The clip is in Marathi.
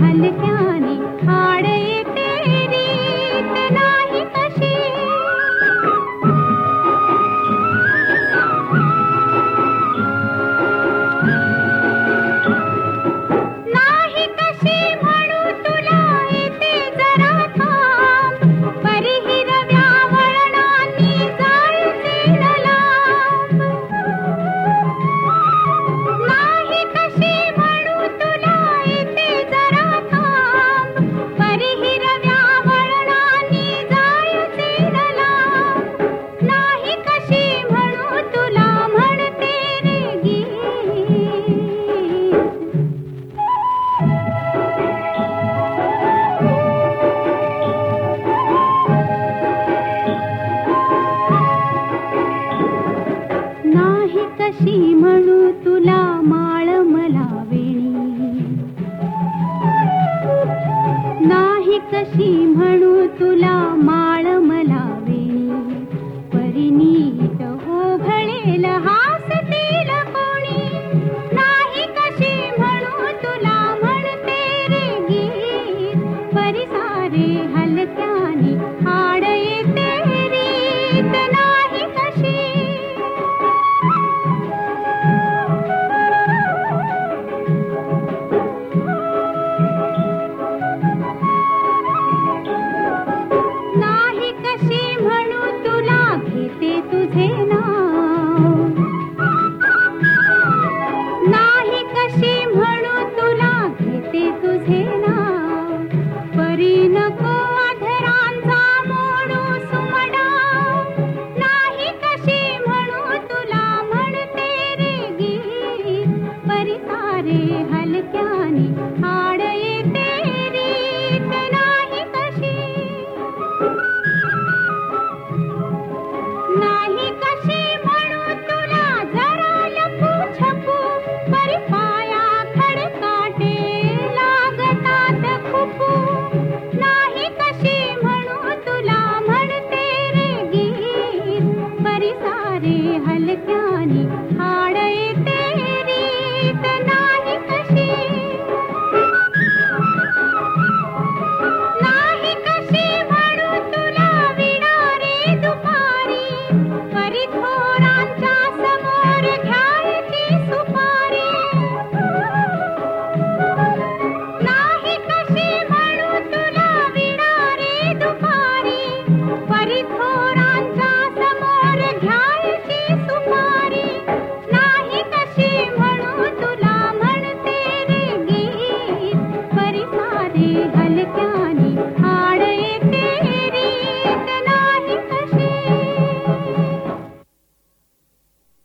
हल्का कशी म्हणू तुला माळ मला नाही कशी म्हणू तुला माळ सारे हल ज्ञानी हाड़